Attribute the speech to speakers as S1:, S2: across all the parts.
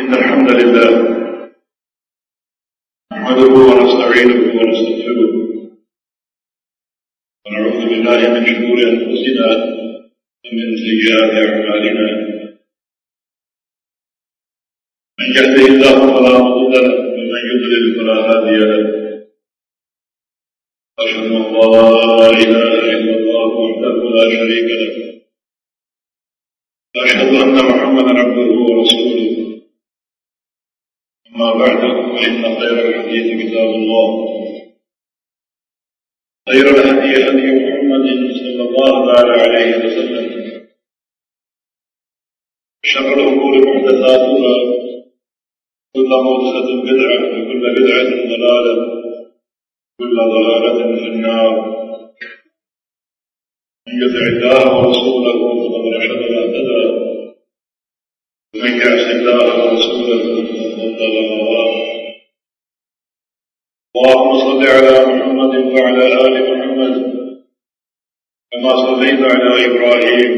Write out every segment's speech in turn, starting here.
S1: إن الحمد لله نحمده ونستعينه ونستغفره ونعوذ بالله من شرور أنفسنا ومن سيئات أعمالنا من يهده الله فلا مضل له ومن يضلل فلا هادي له أشهد أن لا إله إلا الله وحده لا شريك له أشهد أن محمدا عبده ورسوله أما بعد فإن خير الحديث كتاب الله. خير الهدي هدي محمد صلى الله تعالى عليه وسلم. شر الأمور محدثاتها. كل محدثة بدعة وكل بدعة ضلالة. كل ضلالة في النار. من يطع الله ورسوله فقد رشد واهتدى ومن فقد ضل اللهم صل على محمد وعلى آل محمد كما صليت على إبراهيم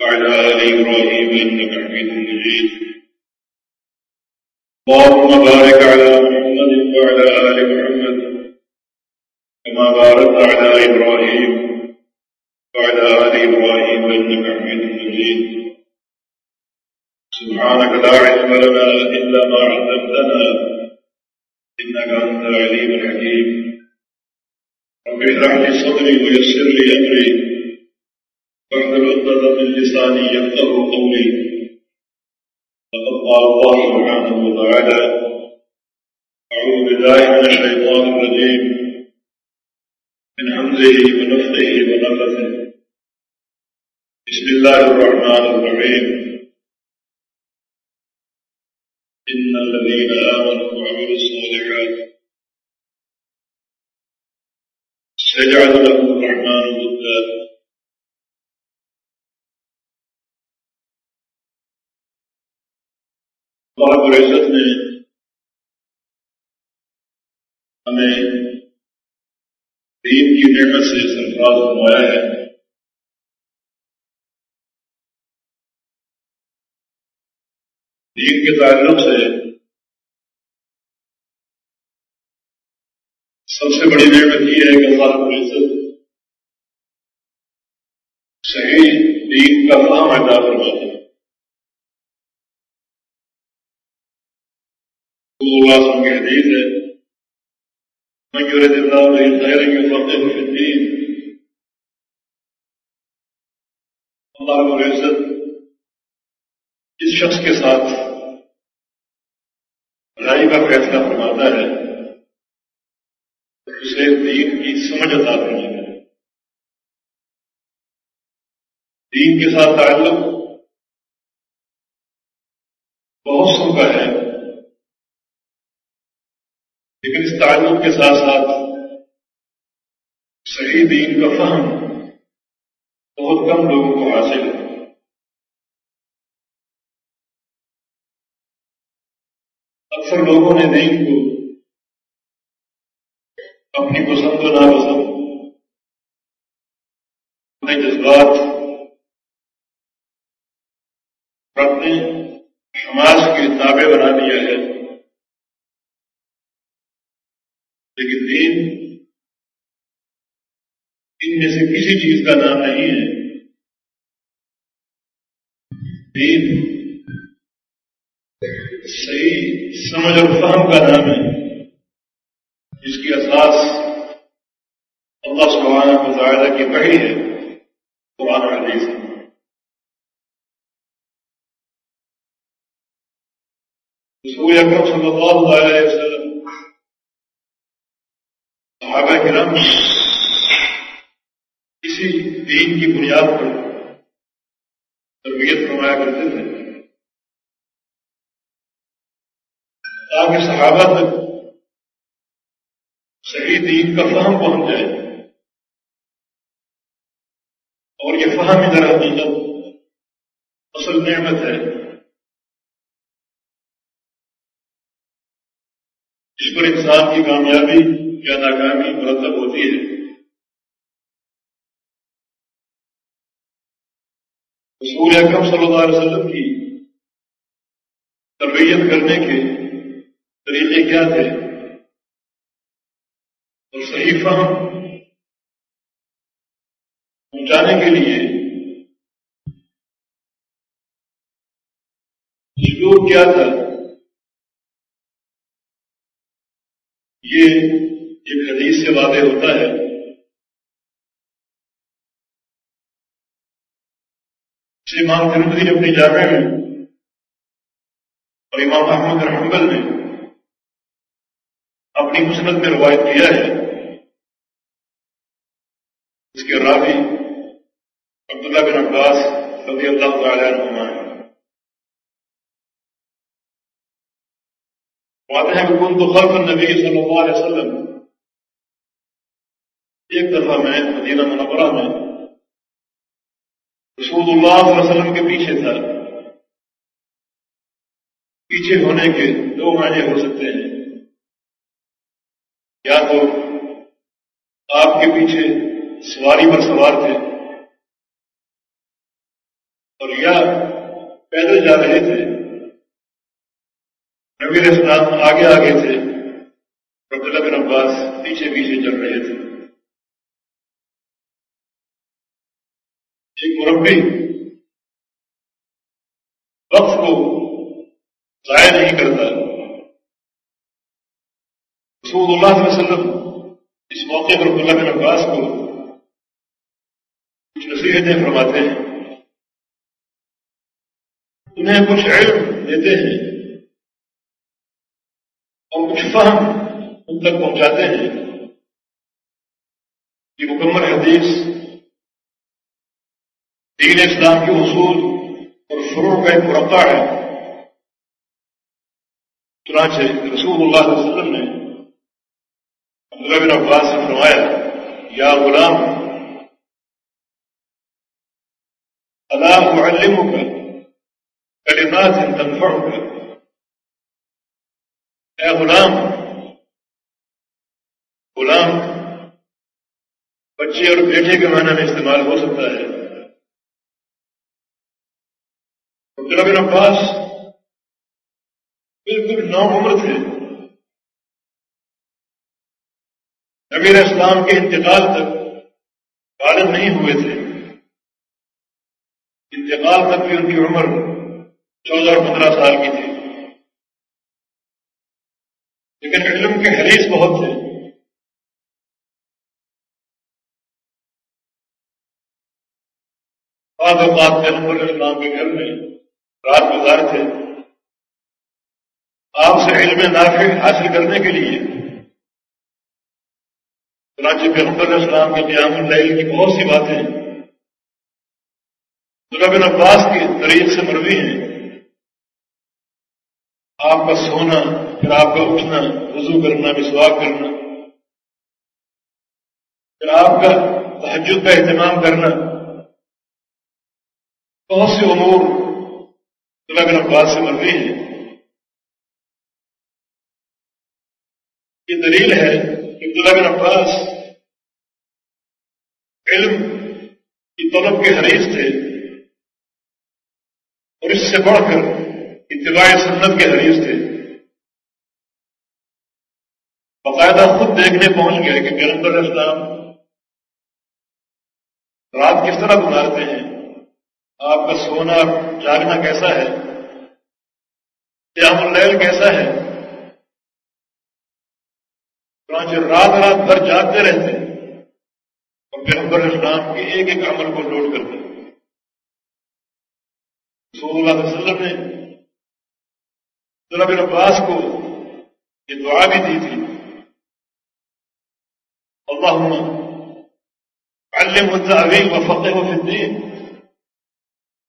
S1: وعلى آل إبراهيم إنك حميد مجيد. اللهم بارك على محمد وعلى آل محمد كما باركت على إبراهيم وعلى آل إبراهيم إنك حميد مجيد. سبحانك لا علم لنا إلا ما علمتنا، إنك أنت العليم الحكيم. رب اشرح لي صدري ويسر لي أمري، واحلل عقدة من لساني يفقهوا قولي. لقد قال الله سبحانه وتعالى أعوذ بالله من الشيطان الرجيم، من حمزه ونفخه ونفثه بسم الله الرحمن الرحيم. إن الذين آمنوا وعملوا الصالحات سيجعل لهم الرحمن ودا اللہ العزت نے ہمیں دین کی نعمت سے سرفراز فرمایا ہے۔ دین کے تعلق سے سب سے بڑی نعمت یہ ہے کہ اللہ رب العزت صحیح دین کا فہم ادا فرماتا ہے۔ اللہ کی حدیث ہے۔ من يرد الله به اللہ رب العزت اس شخص کے ساتھ بھلائی کا فیصلہ فرماتا ہے اسے دین کی سمجھ عطا فرماتا ہے دین کے ساتھ تعلق بہت سو کا ہے، لیکن اس تعلق کے ساتھ ساتھ صحیح دین کا فہم بہت کم لوگوں کو حاصل ہے۔ اکثر لوگوں نے دین کو اپنی پسند و ناپسند۔ اپنے جذبات۔ اپنے سماج کے تابع بنا دیا ہے۔ لیکن دین ان میں سے کسی چیز کا نام نہیں ہے۔ دین سمجھ اور فہم کا نام ہے۔ جس کی اساس اللہ سبحانہ مظاہرہ کی پڑھی ہے، قرآن حدیث۔ رسول اکرم صلی اللہ علیہ وسلم۔ صحابہ کرام اسی دین کی بنیاد پر تربیت فرمایا کرتے تھے۔ تاکہ صحابہ تک صحیح دین کا فہم پہنچ جائے اور یہ فہم ادھر حقیقت اصل نعمت ہے۔ جس پر انسان کی کامیابی یا ناکامی مرتب ہوتی ہے۔ رسول اکرم صلی اللہ علیہ وسلم کی تربیت کرنے کے طریقے کیا تھے؟ اور صحیح فہم پہنچانے کے لیے اسلوب کیا تھا؟ یہ ایک حدیث سے واضح ہوتا ہے۔ امام ترمدی اپنی جامع میں اور امام محمد رحمبل نے اپنی مسنت میں روایت کیا ہے۔ اس کے راوی عبداللہ بن عباس رضی اللہ تعالی عنہ ہے بات ہے کہ کن تو خلف النبی صلی اللہ علیہ وسلم۔ ایک دفعہ میں، مدینہ منورہ میں رسول اللہ صلی اللہ علیہ وسلم کے پیچھے تھا۔ پیچھے ہونے کے دو معنی ہو سکتے ہیں۔ یا تو آپ کے پیچھے سواری پر سوار تھے اور یا پیدل جا رہے تھے۔ نبی اسلام آگے آگے تھے عبداللہ بن عباس پیچھے پیچھے چل رہے تھے۔ ایک مربی وقت کو ضائع نہیں کرتا۔ رسول اللہ علیہ وسلم، اس موقع پر عبداللہ بن عباس کو کچھ نصیحتیں فرماتے ہیں۔ انہیں کچھ علم دیتے ہیں اور کچھ فہم ان تک پہنچاتے ہیں کہ مکمل حدیث، دین اسلام کے اصول اور فروغ کا ایک مربع ہے۔ چنانچہ رسول اللہ علیہ وسلم نے عبداللہ بن عباس سے فرمایا، یا غلام اللہ معلم ہو کر کلمات تنفع ہو اے غلام غلام، بچے اور بیٹے کے معنی میں استعمال ہو سکتا ہے۔ بن عباس بالکل نو عمر تھے۔ نبیر اسلام کے انتقال تک غالب نہیں ہوئے تھے۔ انتقال تک بھی ان کی عمر چودہ اور پندرہ سال کی تھی۔ لیکن علم کے حریث بہت تھے۔ بعض اوقات پیغمبر اسلام کے گھر میں رات گزار تھے آپ سے علم نافع حاصل کرنے کے لیے چنانچہ پیغمبر اسلام کے قیام اللیل کی بہت سی باتیں بن عباس کے طریق سے مروی ہیں۔ آپ کا سونا، پھر آپ کا اٹھنا، وضو کرنا، مسواک کرنا۔ پھر آپ کا تحجد کا اہتمام کرنا۔ بہت سے امور بن عباس سے مرضی ہے یہ دلیل ہے عبداللہ بن عباس علم کی طلب کے حریث تھے اور اس سے بڑھ کر اتباع سنت کے حریث تھے باقاعدہ خود دیکھنے پہنچ گئے کہ پیغمبر اسلام رات کس طرح گزارتے ہیں آپ کا سونا جاگنا کیسا ہے قیام اللیل کیسا ہے چنانچہ رات رات بھر جاگتے رہتے اور پیغمبر اسلام کے ایک ایک عمل کو نوٹ کرتے صلی اللہ علیہ وسلم نے بن عباس کو یہ دعا بھی دی تھی، اللہم علم التعویل وفقه في الدین۔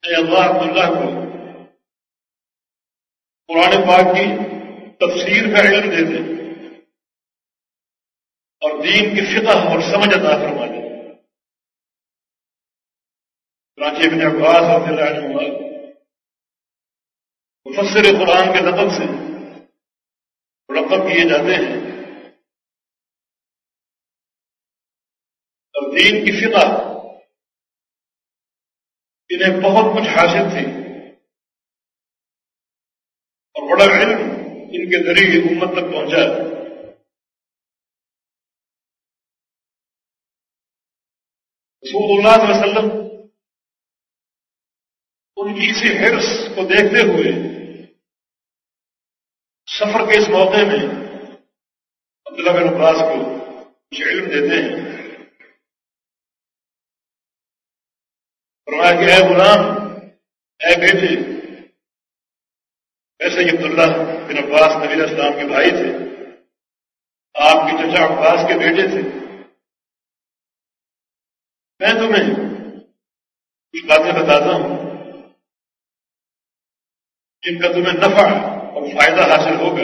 S1: اے اللہ اللہ کو قرآن پاک کی تفسیر کا علم دے دے اور دین کی فقہ اور سمجھ عطا فرما دے راجی ابن عباس رضی اللہ عنہ مفسر قرآن کے نقل سے مرکب کیے جاتے ہیں۔ اور دین کی فقہ انہیں بہت کچھ حاصل تھی۔ اور بڑا علم ان کے ذریعے امت تک پہنچا۔ رسول اللہ علیہ وسلم ان کی اسی حرص کو دیکھتے ہوئے سفر کے اس موقع میں عبداللہ بن عباس کو کچھ علم دیتے ہیں۔ فرمایا کہ اے غلام، اے بیٹے ایسے ہی عبداللہ بن عباس نبی اسلام کے بھائی تھے، آپ کے چچا عباس کے بیٹے تھے۔ میں تمہیں کچھ باتیں بتاتا ہوں جن کا تمہیں نفع اور فائدہ حاصل ہوگا۔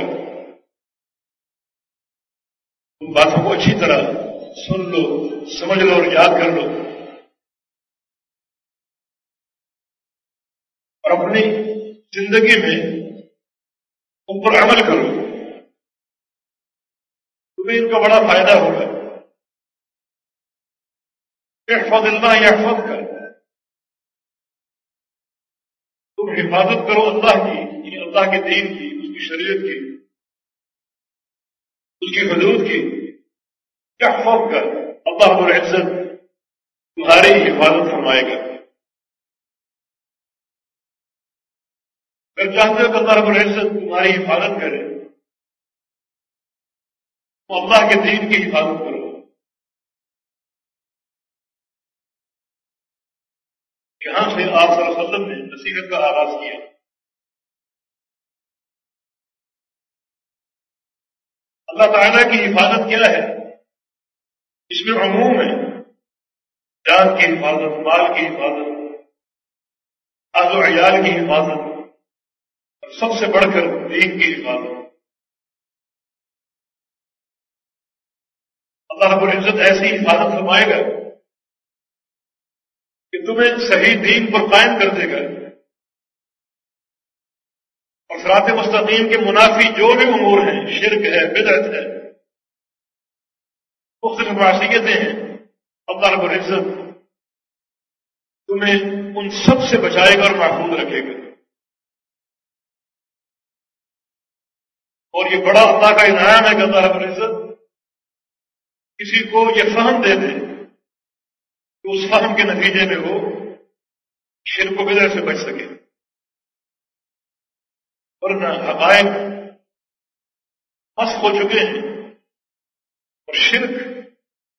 S1: تم باتوں کو اچھی طرح سن لو، سمجھ لو اور یاد کر لو۔ اور اپنی زندگی میں ان پر عمل کرو۔ تمہیں ان کا بڑا فائدہ ہوگا۔ احفظ اللہ یحفظ کر۔ تم حفاظت کرو اللہ کی یعنی اللہ کے دین کی، اس کی شریعت کی، اس کی حدود کی۔ یحفظ کر۔ اللہ رب العزت تمہاری حفاظت فرمائے گا۔ اگر چاہتے ہو کہ اللہ رب العزت تمہاری حفاظت کرے۔ تو اللہ کے دین کی حفاظت کرو۔ یہاں سے آپ صلی اللہ علیہ وسلم نے نصیحت کا آغاز کیا۔ اللہ تعالیٰ کی حفاظت کیا ہے؟ اس میں عموم ہے۔ جان کی حفاظت، مال کی حفاظت آز و عیال کی حفاظت، اور سب سے بڑھ کر دین کی حفاظت۔ اللہ رب العزت ایسی حفاظت فرمائے گا تمہیں صحیح دین پر قائم کر دے گا۔ اور سرات مستقیم کے منافی جو بھی امور ہیں، شرک ہے، بدعت ہے، مختلف معاشیتیں ہیں، اللہ رب العزت تمہیں ان سب سے بچائے گا اور محفوظ رکھے گا۔ اور یہ بڑا اللہ کا انعام ہے کہ اللہ رب العزت کسی کو یہ فہم دے دے۔ اس فہم کے نتیجے میں وہ شرک و بدر سے بچ سکے۔ ورنہ حقائق مست ہو چکے ہیں اور شرک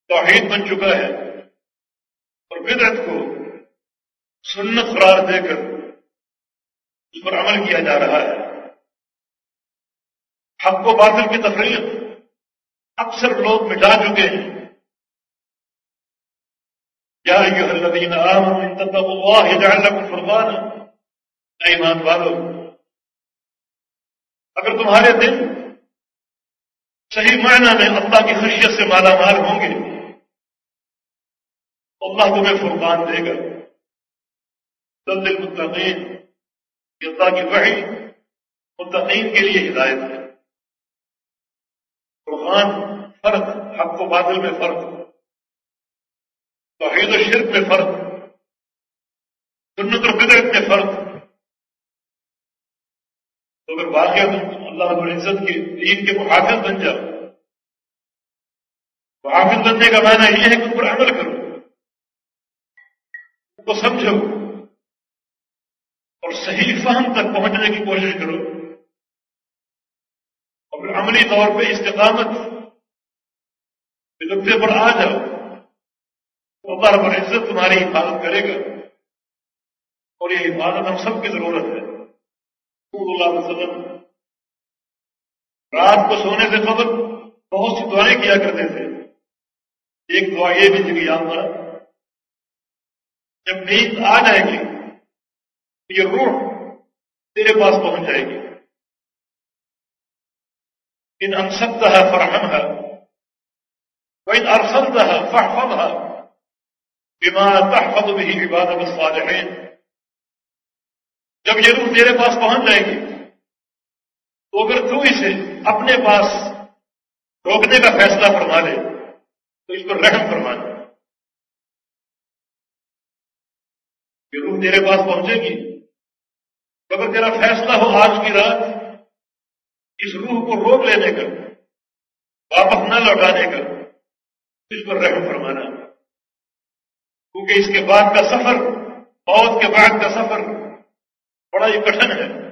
S1: توحید بن چکا ہے اور بدرت کو سنت قرار دے کر اس پر عمل کیا جا رہا ہے۔ حق و باطل کی تفریح اکثر لوگ مٹا چکے ہیں۔ أيها الذين آمنوا إن تتقوا الله يجعل لكم فرقانا ایمان والو، اگر تمہارے دل صحیح معنی میں اللہ کی خشیت سے مالا مال ہوں گے اللہ تمہیں فرقان دے گا۔ دل دل متقین یہ اللہ کی وحی متقین کے لیے ہدایت ہے۔ فرقان، فرق، حق و بادل میں فرق۔ توحید و شرک میں فرق، سنت و بدرت میں فرق۔ تو اگر واقعہ تم اللہ رب العزت کی دین کے محافظ بن جاؤ، محافظ بننے کا معنی یہ ہے کہ پر عمل کرو کو سمجھو، اور صحیح فہم تک پہنچنے کی کوشش کرو۔ اور پھر عملی طور پہ استقامت نقطے پر آ جاؤ۔ اللہ رب العزت تمہاری حفاظت کرے گا اور یہ حفاظت ہم سب کی ضرورت ہے۔ اللہ علیہ وسلم، رات کو سونے سے قبل بہت سی دعائیں کیا کرتے تھے۔ ایک دعا یہ بھی جگہ یاد پڑا جب نیند آ جائے گی یہ روح تیرے پاس پہنچ جائے گی۔ ان انسکتا ہے فرحم ہے وہ ان ارسلتا ہے فحفظ ہے بما تحفظ به عبادت الصالحین جب یہ روح تیرے پاس پہنچ جائے گی، تو اگر تو اسے اپنے پاس روکنے کا فیصلہ فرما لے تو اس پر رحم فرما لے یہ روح تیرے پاس پہنچے گی اگر تیرا فیصلہ ہو آج کی رات، اس روح کو روک لینے کا، واپس نہ لوٹانے کا اس پر رحم فرمانا۔ کیونکہ اس کے بعد کا سفر، موت کے بعد کا سفر بڑا ہی کٹن ہے۔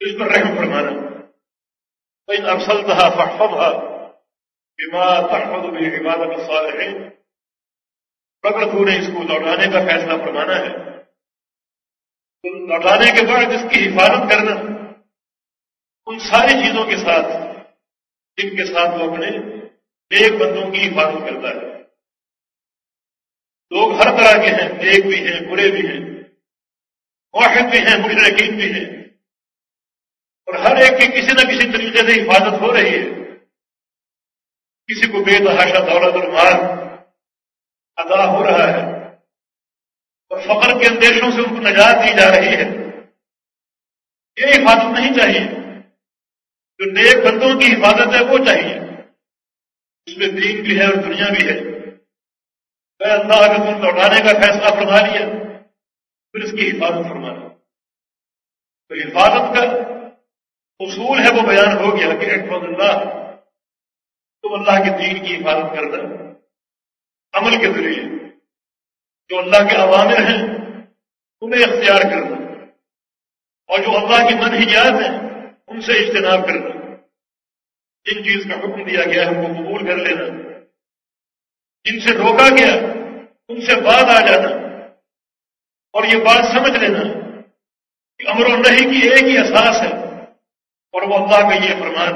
S1: اس پر رحم فرمانا۔ ان افسل تھا فحفظ بیمار تحفظ بھی عبادت الصالحین اگر تو نے اس کو لوٹانے کا فیصلہ فرمانا ہے۔ تو لوٹانے کے بعد اس کی حفاظت کرنا، ان ساری چیزوں کے ساتھ، جن کے ساتھ وہ اپنے ایک بندوں کی حفاظت کرتا ہے۔ لوگ ہر طرح کے ہیں ایک بھی ہیں، برے بھی ہیں، واحد بھی ہیں مشرقین بھی ہیں۔ اور ہر ایک کی کسی نہ کسی طریقے سے حفاظت ہو رہی ہے۔ کسی کو بے تحاشا دولت اور مال ادا ہو رہا ہے اور فخر کے اندیشوں سے ان کو نجات دی جا رہی ہے۔ یہ حفاظت نہیں چاہیے۔ جو نیک بندوں کی حفاظت ہے وہ چاہیے۔ اس میں دین بھی ہے اور دنیا بھی ہے۔ میں اللہ اگر تم لوٹانے کا فیصلہ فرما لیا، پھر اس کی حفاظت فرمانا تو حفاظت کا اصول ہے، وہ بیان ہو گیا کہ احفظ اللہ، تم اللہ کے دین کی حفاظت کرنا عمل کے ذریعے جو اللہ کے عوامر ہیں انہیں اختیار کرنا اور جو اللہ کی منحجات ہیں، ان سے اجتناب کرنا جن چیز کا حکم دیا گیا ہے، ان کو قبول کر لینا۔ جن سے روکا گیا، ان سے بعد آ جانا۔ اور یہ بات سمجھ لینا کہ امر و نہیں کی ایک ہی احساس ہے۔ اور وہ اللہ کا یہ فرمان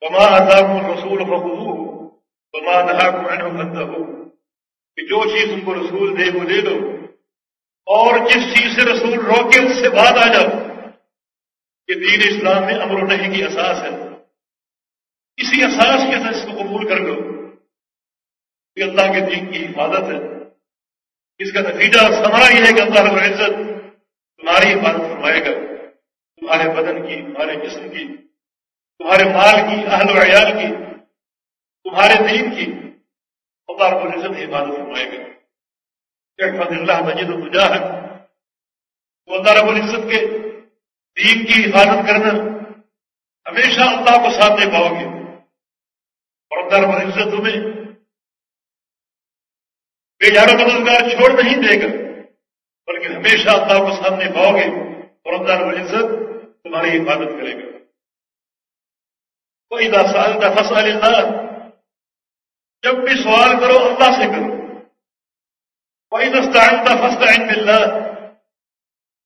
S1: بما آزاد رسول فخو بما نہا کو بندہ ہو کہ جو چیز تم کو رسول دے، وہ دے دو۔ اور جس چیز سے رسول روکے، اس سے بعد آ جاؤ۔ کہ دین اسلام میں امر و نہیں کی اساس ہے۔ اسی اساس کے ساتھ اس کو قبول کر لو۔ یہ اللہ کے دین کی حفاظت ہے۔ اس کا نتیجہ سمرا یہ ہے کہ اللہ رب العزت تمہاری حفاظت فرمائے گا۔ تمہارے بدن کی، تمہارے جسم کی، تمہارے مال کی، اہل و عیال کی، تمہارے دین کی۔ اللہ رب العزت حفاظت فرمائے گا۔ اللہ مجید مجاہد، وہ اللہ رب العزت کے دین کی حفاظت کرنا ہمیشہ اللہ کو سامنے پاؤ گے۔ اور در پر عزت تمہیں بے جانا مددگار چھوڑ نہیں دے گا، بلکہ ہمیشہ اللہ کو سامنے پاؤ گے اور اللہ رب العزت تمہاری حفاظت کرے گا۔ کوئی سال کا فصل اللہ جب بھی سوال کرو اللہ سے کرو۔ کوئی دستان کا فصل اللہ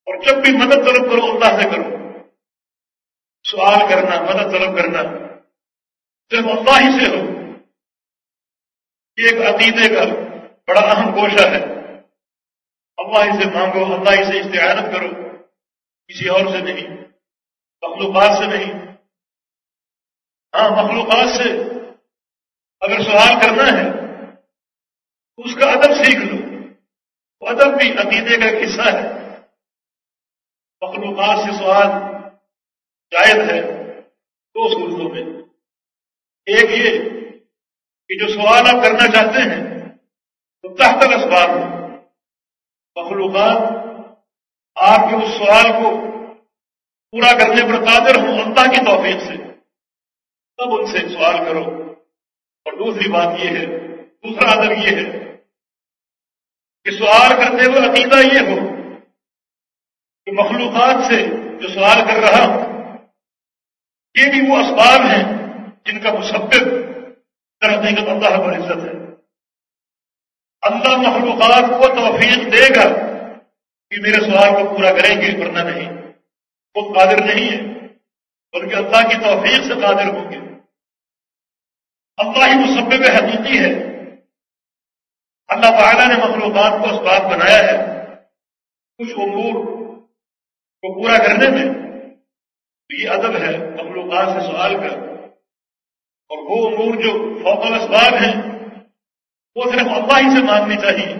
S1: اور جب بھی مدد طلب کرو اللہ سے کرو۔ سوال کرنا، مدد طلب کرنا صرف اللہ ہی سے ہو، یہ ایک عقیدے کا بڑا اہم گوشہ ہے۔ اللہ ہی سے مانگو، اللہ ہی سے استعانت کرو۔ کسی اور سے نہیں، مخلوقات سے نہیں۔ ہاں مخلوقات سے۔ اگر سوال کرنا ہے، اس کا ادب سیکھ لو۔ ادب بھی عقیدے کا ایک حصہ ہے۔ مخلوقات سے سوال جائز ہے دو صورتوں میں۔ ایک یہ کہ جو سوال آپ کرنا چاہتے ہیں تحت اسباب ہو مخلوقات آپ کے اس سوال کو پورا کرنے پر قادر ہوں، اللہ کی توفیق سے۔ تب ان سے سوال کرو۔ اور دوسری بات یہ ہے، دوسرا ادب یہ ہے کہ سوال کرتے ہوئے عقیدہ یہ ہو کہ مخلوقات سے جو سوال کر رہا ہوں، یہ بھی وہ اسباب ہیں جن کا مسبب کر حقیقت اللہ پر عزت ہے۔ اللہ مخلوقات کو توفیق دے گا کہ میرے سوال کو پورا کریں گے ورنہ نہیں۔ وہ قادر نہیں ہے، بلکہ اللہ کی توفیق سے قادر ہوں گے۔ اللہ ہی مسبب حقیقی ہے۔ اللہ تعالیٰ نے مخلوقات کو اسباب بنایا ہے، کچھ امور کو پورا کرنے میں یہ ادب ہے مخلوقات سے سوال کر اور وہ امور جو فوق اسباب ہیں وہ صرف اللہ ہی سے مانگنی چاہیے۔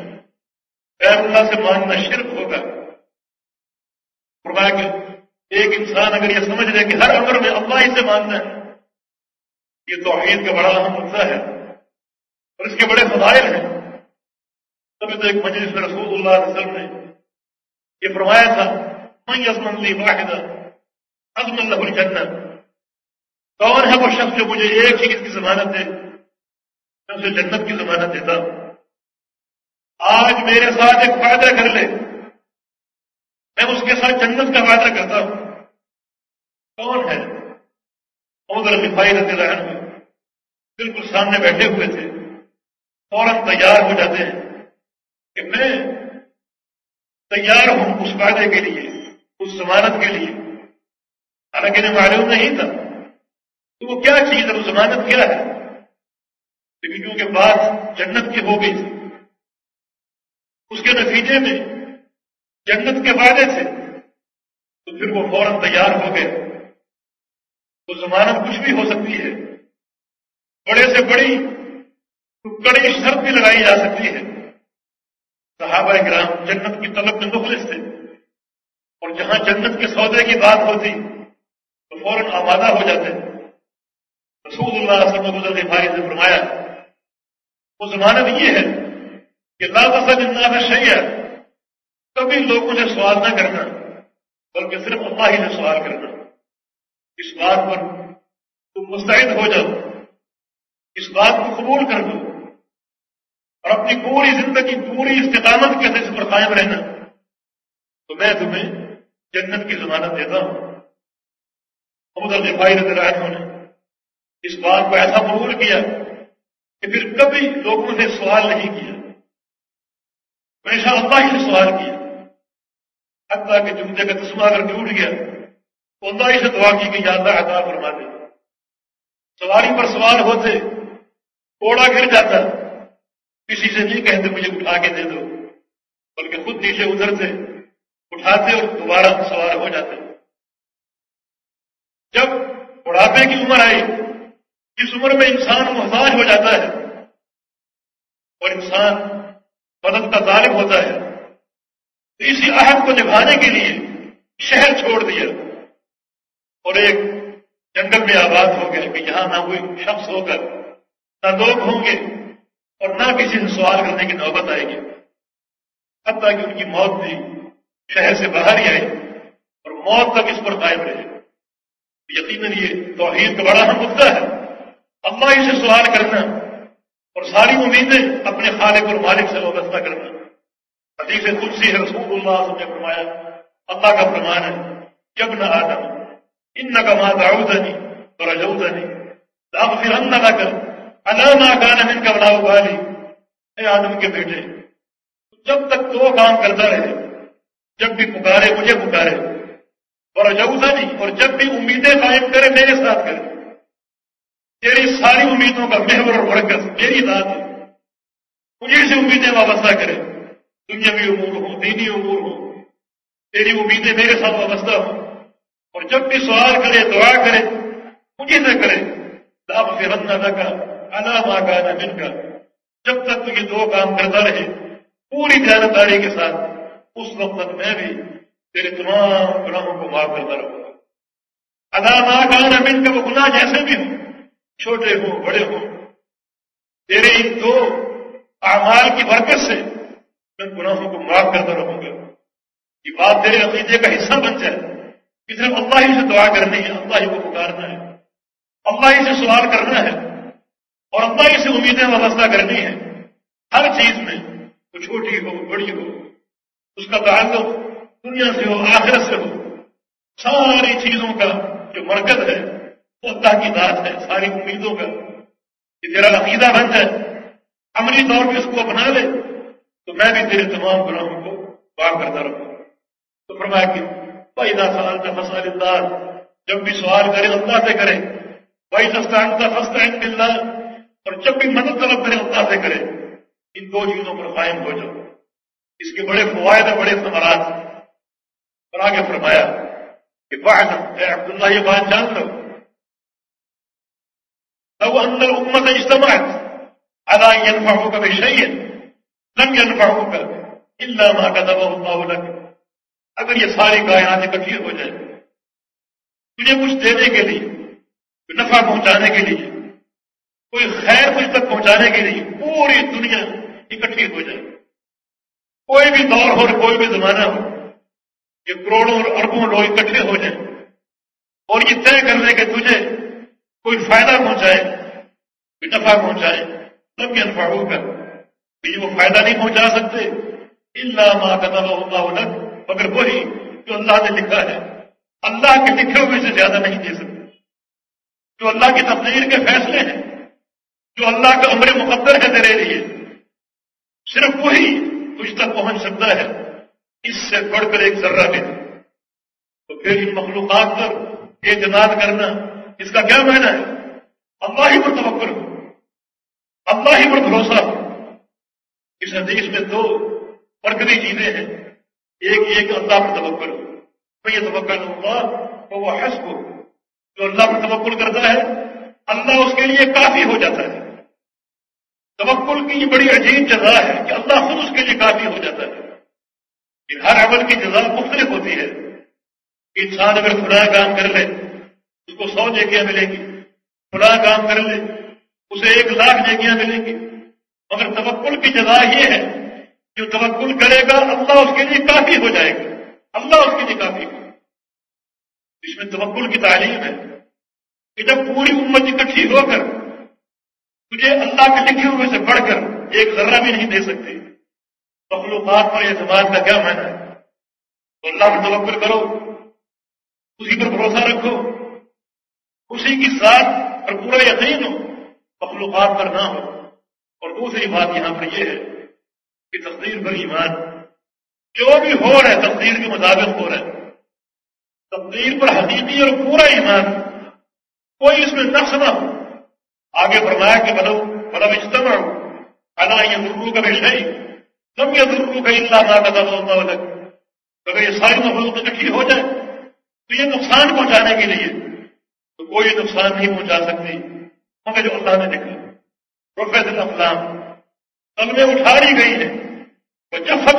S1: غیر اللہ سے مانگنا شرک ہوگا۔ فرمایا کہ ایک انسان اگر یہ سمجھ لے کہ ہر عمر میں اللہ ہی سے مانگنا ہے، یہ توحید کا بڑا اہم مسئلہ ہے اور اس کے بڑے فضائل ہیں۔ تبھی تو ایک مجلس میں رسول اللہ علیہ وسلم نے یہ فرمایا تھا، من يضمن لي واحدة أضمن له الجنة کون ہے وہ شخص جو مجھے ایک چیز کی ضمانت دے؟ اسے جنت کی ضمانت دیتا ہوں۔ آج میرے ساتھ ایک فائدہ کر لے۔ میں اس کے ساتھ جنت کا وعدہ کرتا ہوں۔ کون ہے؟ ادھر دفاعی رہتے رہن بالکل سامنے بیٹھے ہوئے تھے۔ فوراً تیار ہو جاتے ہیں کہ میں تیار ہوں اس وعدے کے لیے، اس ضمانت کے لیے۔ حالانکہ انہیں معلوم نہیں تھا تو وہ کیا چیز ہے وہ ضمانت کیا ہے۔ لیکن کیونکہ بات جنت کی ہو گئی تھی اس کے نتیجے میں جنت کے وعدے تھے، تو پھر وہ فوراً تیار ہو گئے۔ وہ ضمانت کچھ بھی ہو سکتی ہے۔ بڑے سے بڑی کڑی شرط بھی لگائی جا سکتی ہے۔ صحابہ کرام جنت کی طلب میں مخلص تھے۔ اور جہاں جنت کے سودے کی بات ہوتی، تو فوراً آبادہ ہو جاتے۔ رسول اللہ صلی اللہ علیہ وسلم بھائی نے فرمایا وہ ضمانت یہ ہے کہ اللہ میں صحیح ہے کبھی لوگوں سے سوال نہ کرنا، بلکہ صرف اللہ ہی سے سوال کرنا۔ اس بات پر تم مستعد ہو جاؤ، اس بات کو قبول کر دو، اور اپنی پوری زندگی، پوری استقامت کے اس پر قائم رہنا۔ تو میں تمہیں جنت کی ضمانت دیتا ہوں۔ محمد الفائی رضی اللہ نے اس بات کو ایسا قبول کیا کہ پھر کبھی لوگوں سے سوال نہیں کیا۔ ہمیشہ اللہ ہی سے سوال کیا۔ حتیٰ کہ جمعے کا تسمہ اگر ٹوٹ گیا تو اللہ ہی سے دعا کی کہ یادہ عطا فرما دے۔ سواری پر سوال ہوتے، کوڑا گر جاتا، کسی سے نہیں کہتے مجھے اٹھا کے دے دو، بلکہ خود نیچے اترتے، اٹھاتے اور دوبارہ سوار ہو جاتے۔ جب بڑھاپے کی عمر آئی اس عمر میں انسان محتاج ہو جاتا ہے اور انسان مدد کا ظالم ہوتا ہے تو اسی عہد کو نبھانے کے لیے شہر چھوڑ دیا اور ایک جنگل میں آباد ہو گیا کہ یہاں نہ کوئی شخص ہو کر نہ لوگ ہوں گے اور نہ کسی سے سوال کرنے کی نوبت آئے گی۔ حتیٰ کہ ان کی موت بھی شہر سے باہر ہی آئی اور موت تک اس پر قائم رہے۔ یقیناً یہ توحید کا بڑا اہم مدعا ہے۔ اللہ ہی سے سوال کرنا اور ساری امیدیں اپنے خالق اور مالک سے وابستہ کرنا۔ حدیث تلسی ہے، رسول اللہ نے فرمایا، اللہ کا فرمان ہے، جب نہ آدم ان کا ماں داؤدنی اور اجودنی آپ پھر ہم نہ کر علامہ کان کا بڑا والی اے آدم کے بیٹے جب تک دو کام کرتا رہے، جب بھی پکارے، مجھے پکارے۔ اور اجوزا نہیں اور جب بھی امیدیں قائم کرے، میرے ساتھ کرے۔ تیری ساری امیدوں کا محور اور برکت میری ذات ہے۔ مجھے سے امیدیں وابستہ کرے دنیا بھی امور ہوں، دینی امور ہوں۔ تیری امیدیں میرے ساتھ وابستہ ہوں۔ اور جب بھی سوال کرے، دعا کرے، مجھے سے کرے لاپ سے رن نہ کا علامہ کا نہ کا جب تک تو یہ دو کام کرتا رہے، پوری داری کے ساتھ، اس وقت تک میں بھی تیرے تمام گناہوں کو معاف کرتا رہوں گا۔ علامہ کا نہ کا وہ گناہ جیسے بھی ہوں۔ چھوٹے ہوں، بڑے ہوں۔ تیرے ان دو اعمال کی برکت سے میں گناہوں کو معاف کرتا رہوں گا۔ یہ بات تیرے عقیدے کا حصہ بن جائے۔ کہ صرف اللہ ہی سے دعا کرنی ہے، اللہ ہی کو پکارنا ہے۔ اللہ ہی سے سوال کرنا ہے۔ اور اللہ ہی سے امیدیں وابستہ کرنی ہے ہر چیز میں، وہ چھوٹی ہو بڑی ہو۔ اس کا تعلق دنیا سے ہو، آخرت سے ہو۔ ساری چیزوں کا جو مرکز ہے اللہ کی ذات ہے، ساری امیدوں کا کہ تیرا عقیدہ بن جائے، عملی طور پہ اس کو اپنا لے، تو میں بھی تیرے تمام گناہوں کو پاک کرتا رہوں۔ تو فرمایا کہ بھائی دا سوال کا مسال فصل جب بھی سوال کرے، اللہ سے کرے۔ بھائی سستان کا فستا ملنا اور جب بھی مدد طلب کرے، اللہ سے کرے۔ ان دو چیزوں پر قائم ہو جاؤ۔ اس کے بڑے فوائد اور بڑے ثمرات۔ اور آگے فرمایا کہ بعد اے عبداللہ، یہ بات جان لو۔ لو ان الامت اجتماعت على ينفعوك بشيء؟ لم ينفعوك الا ما كتبه الله لك. اگر یہ ساری کائنات اکٹھی ہو جائے. تجھے کچھ دینے کے لیے نفع پہنچانے کے لیے، کوئی خیر مجھ تک پہنچانے کے لیے پوری دنیا اکٹھی ہو جائے. کوئی بھی دور ہو کوئی بھی زمانہ ہو، یہ کروڑوں اور اربوں لوگ اکٹھے ہو جائیں۔ اور یہ طے کر لیں کہ تجھے کوئی فائدہ پہنچائے کوئی نفع پہنچائے تب یہ انفاڑ کر کہ وہ فائدہ نہیں پہنچا سکتے۔ اللہ ماں کا اللہ مگر وہی جو اللہ نے لکھا ہے۔ اللہ کے لکھے ہوئے سے زیادہ نہیں دے سکتے۔ جو اللہ کی تقدیر کے فیصلے ہیں، جو اللہ کا عمر مقدر ہے تیرے لیے، صرف وہی کچھ تک پہنچ سکتا ہے۔ اس سے بڑھ کر ایک ذرہ بھی۔ تو پھر ان مخلوقات پر اعتماد کرنا اس کا کیا معنی ہے؟ اللہ ہی پر توقع ہو اللہ ہی پر بھروسہ۔ ہو اس حدیث میں دو فرقی چیزیں ہیں۔ ایک یہ کہ اللہ پر توقع ہو تو یہ توقع ہوگا تو وہ حسب ہو جو اللہ پر توقع کرتا ہے، اللہ اس کے لیے کافی ہو جاتا ہے۔ توکل کی یہ بڑی عجیب جزا ہے کہ اللہ خود اس کے لیے کافی ہو جاتا ہے۔ کہ ہر عمل کی جزا مختلف ہوتی ہے۔ انسان اگر خدا کام کر لے اس کو سو نیکیاں ملیں گی خدا کام کر لے، اسے ایک لاکھ نیکیاں ملیں گی۔ مگر توکل کی جزا یہ ہے جو توکل کرے گا، اللہ اس کے لیے کافی ہو جائے گا۔ اللہ اس کے لیے کافی ہو۔ اس میں توکل کی تعلیم ہے کہ جب پوری امت اکٹھی ہو کر تجھے اللہ کے لکھے ہوئے سے بڑھ کر ایک ذرہ بھی نہیں دے سکتے مخلوقات پر اعتماد کا کیا معنی ہے؟ تو اللہ پر توقل کرو، اسی پر بھروسہ رکھو۔ اسی کی ساتھ پر پورا یقین ہو، مخلوقات پر نہ ہو۔ اور دوسری بات یہاں پر یہ ہے کہ تقدیر پر ایمان، جو بھی ہو رہا ہے، تقدیر کے مطابق ہو رہا ہے۔ تقدیر پر حقیقی اور پورا ایمان، کوئی اس میں نقص نہ ہو۔ آگے فرمایا کہ مطلب مطلب اجتماع انا یہ درگو کا وشے تب یہ درگو کا اللہ نہ اگر یہ ساری مخلوق اکٹھی ہو جائے تو یہ نقصان پہنچانے کے لیے تو کوئی نقصان نہیں پہنچا سکتی۔ مگر جو اللہ نے لکھا پروفیسر افلام تب میں اٹھائی گئی ہے۔ وہ جب سب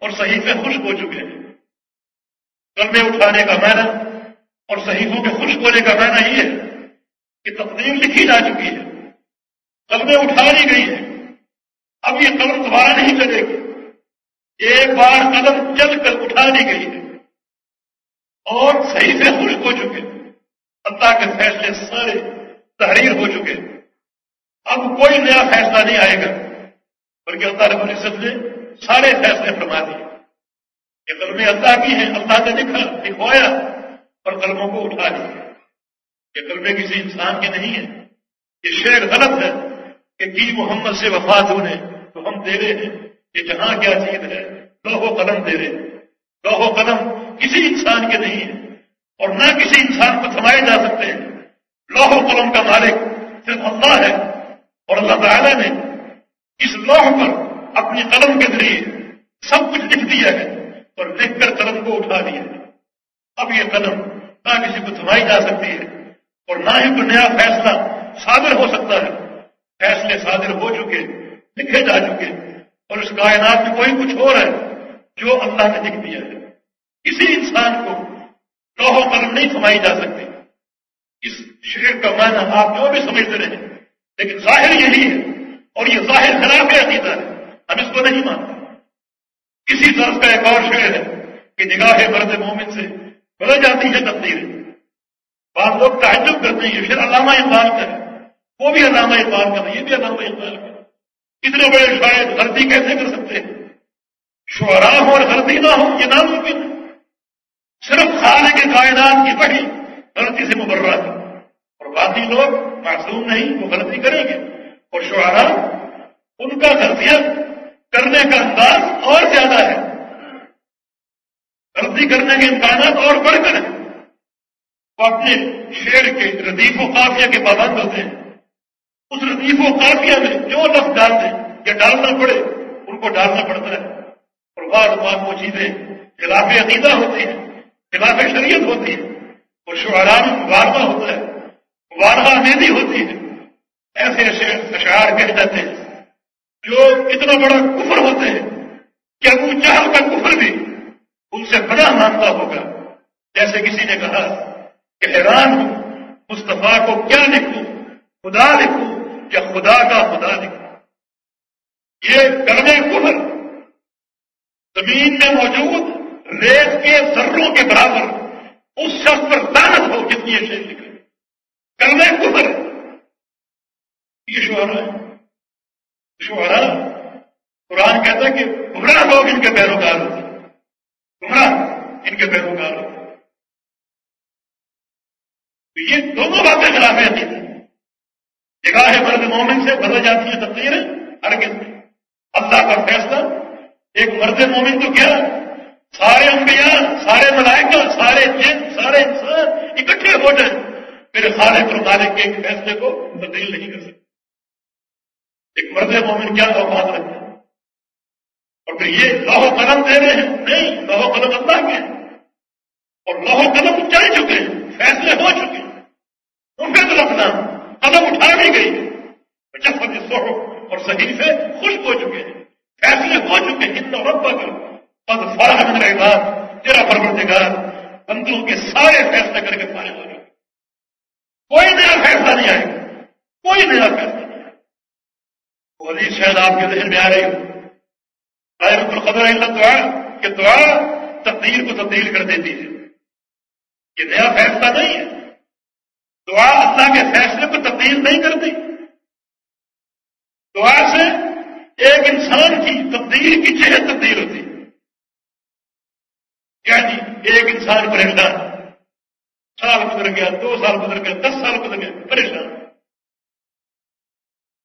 S1: اور صحیفے خشک ہو چکے ہیں۔ کلمے اٹھانے کا معنی اور صحیحوں کے خشک ہونے کا معنی یہ ہے کہ تقدیر لکھی جا چکی ہے۔ قلمیں اٹھا لی گئی ہے۔ اب یہ قلم دوبارہ نہیں چلے گی۔ ایک بار قلم چل کر اٹھا لی گئی ہے۔ اور صحیح سے خشک ہو چکے اللہ کے فیصلے سارے تحریر ہو چکے اب کوئی نیا فیصلہ نہیں آئے گا، بلکہ اللہ رب العزت نے سارے فیصلے فرما دیے۔ یہ قلمیں اللہ کی ہیں، اللہ نے لکھا، لکھوایا اور قلموں کو اٹھا لیا۔ یہ قلبے کسی انسان کے نہیں ہے یہ شعر غلط ہے کہ کی محمد سے وفات ہونے تو ہم دے رہے ہیں کہ جہاں کیا چیز ہے لوہ قلم دے رہے لوہ قلم کسی انسان کے نہیں ہے۔ اور نہ کسی انسان کو تھمائے جا سکتے ہیں لوہ قلم کا مالک صرف اللہ ہے اور اللہ تعالیٰ نے اس لوہ پر اپنی قلم کے ذریعے سب کچھ لکھ دیا ہے اور لکھ کر قلم کو اٹھا دیا ہے۔ اب یہ قلم نہ کسی کو تھمائی جا سکتی ہے اور نہ ہی کوئی نیا فیصلہ صادر ہو سکتا ہے۔ فیصلے صادر ہو چکے، لکھے جا چکے اور اس کائنات میں کوئی کچھ اور ہے جو اللہ نے لکھ دیا ہے۔ کسی انسان کو لوہو قلم نہیں سمائی جا سکتی اس شعر کا معنی آپ جو بھی سمجھتے رہے لیکن ظاہر یہی ہے، اور یہ ظاہر خلاف عقیدہ ہے۔ ہم اس کو نہیں مانتے۔ کسی طرف کا ایک اور شعر ہے کہ نگاہ مرد مومن سے بدل جاتی ہے تبدیل بعض لوگ تعجب کرتے ہیں پھر علامہ اقبال کا ہے۔ وہ بھی علامہ اقبال کا یہ بھی علامہ اقبال کا اتنے بڑے شاید غلطی کیسے کر سکتے ہیں؟ شعرا ہو اور غلطی نہ ہو یہ ناممکن ہے صرف خانے کے کائنات کی بڑی غلطی سے مبرہ ہے اور باقی لوگ معصوم نہیں، وہ غلطی کریں گے۔ اور شعرا، ان کا غلطیاں کرنے کا انداز اور زیادہ ہے۔ غلطی کرنے کے امکانات اور بڑھ کر ہیں۔ وہ اپنے شیر کے ردیف و قافیہ کے پابند ہوتے ہیں۔ اس ردیف و قافیہ میں جو لفظ ڈال دیں یا ڈالنا پڑے، ان کو ڈالنا پڑتا ہے۔ اور بعض بعض وہ چیزیں خلاف عقیدہ ہوتی ہیں۔ خلاف شریعت ہوتی ہے اور شعرا میں مبارکہ ہوتا ہے، مبارکہ میدی ہوتی ہے۔ ایسے ایسے اشعار کہہ جاتے ہیں۔ جو اتنا بڑا کفر ہوتے ہیں کہ ابو چہل کا کفر بھی ان سے بڑا مانتا ہوگا۔ جیسے کسی نے کہا کہ حیران ہوں، مصطفیٰ کو کیا لکھوں؟ خدا لکھوں یا خدا کا خدا لکھوں؟ یہ کرنے کفر زمین میں موجود ریت کے ذروں کے برابر اس شخص پر دانت ہو کتنی یہ شیر لکھے کرنا کفر۔ یہ شوہر ہے۔ شوہر قرآن کہتا ہے کہ گمراہ لوگ ان کے پیروکار ہوتے گمراہ ان کے پیروکار ہوتے یہ دونوں باتیں خلاف عقید ہیں نگاہ مرد مومن سے بدل جاتی ہیں تقدیر ہر کس اللہ کا فیصلہ، ایک مرد مومن تو کیا سارے انبیاء، سارے ملائکہ، سارے جن، سارے انسان اکٹھے ہو جائیں۔ میرے سارے مالک کے ایک فیصلے کو تبدیل نہیں کر سکتے۔ ایک مرد مومن کیا اوقات رکھتے ہیں اور پھر یہ لاہو قلم دے رہے ہیں؟ نہیں لاہو قلم اللہ کے ہیں۔ اور لاہو قلم چل چکے ہیں، فیصلے ہو چکے ہیں۔ ان کا تو رکھنا قدم اٹھا بھی گئی۔ جب سو اور صحیح سے خوش ہو چکے ہیں۔ فیصلے ہو چکے ہیں۔ اتنا رب کر فرح رہے گا تیرا پرورتگار بندوں کے سارے فیصلے کر کے پارے ہو جائے کوئی نیا فیصلہ نہیں آئے۔ گا کوئی نیا فیصلہ نہیں آئے۔ گا وہ عزیز شاید آپ کے ذہن میں آ رہی ہو۔ رحمت القدر اللہ دعا کہ دعا تبدیل کو تبدیل کر دیتی ہے۔ یہ نیا فیصلہ نہیں ہے۔ دعا اللہ کے فیصلے کو تبدیل نہیں کرتی دعا سے ایک انسان کی تبدیل کی جہت تبدیل ہوتی ہے کیا جی ایک انسان پریشان سال گزر گیا، دو سال گزر گیا، دس سال گزر گیا، پریشان۔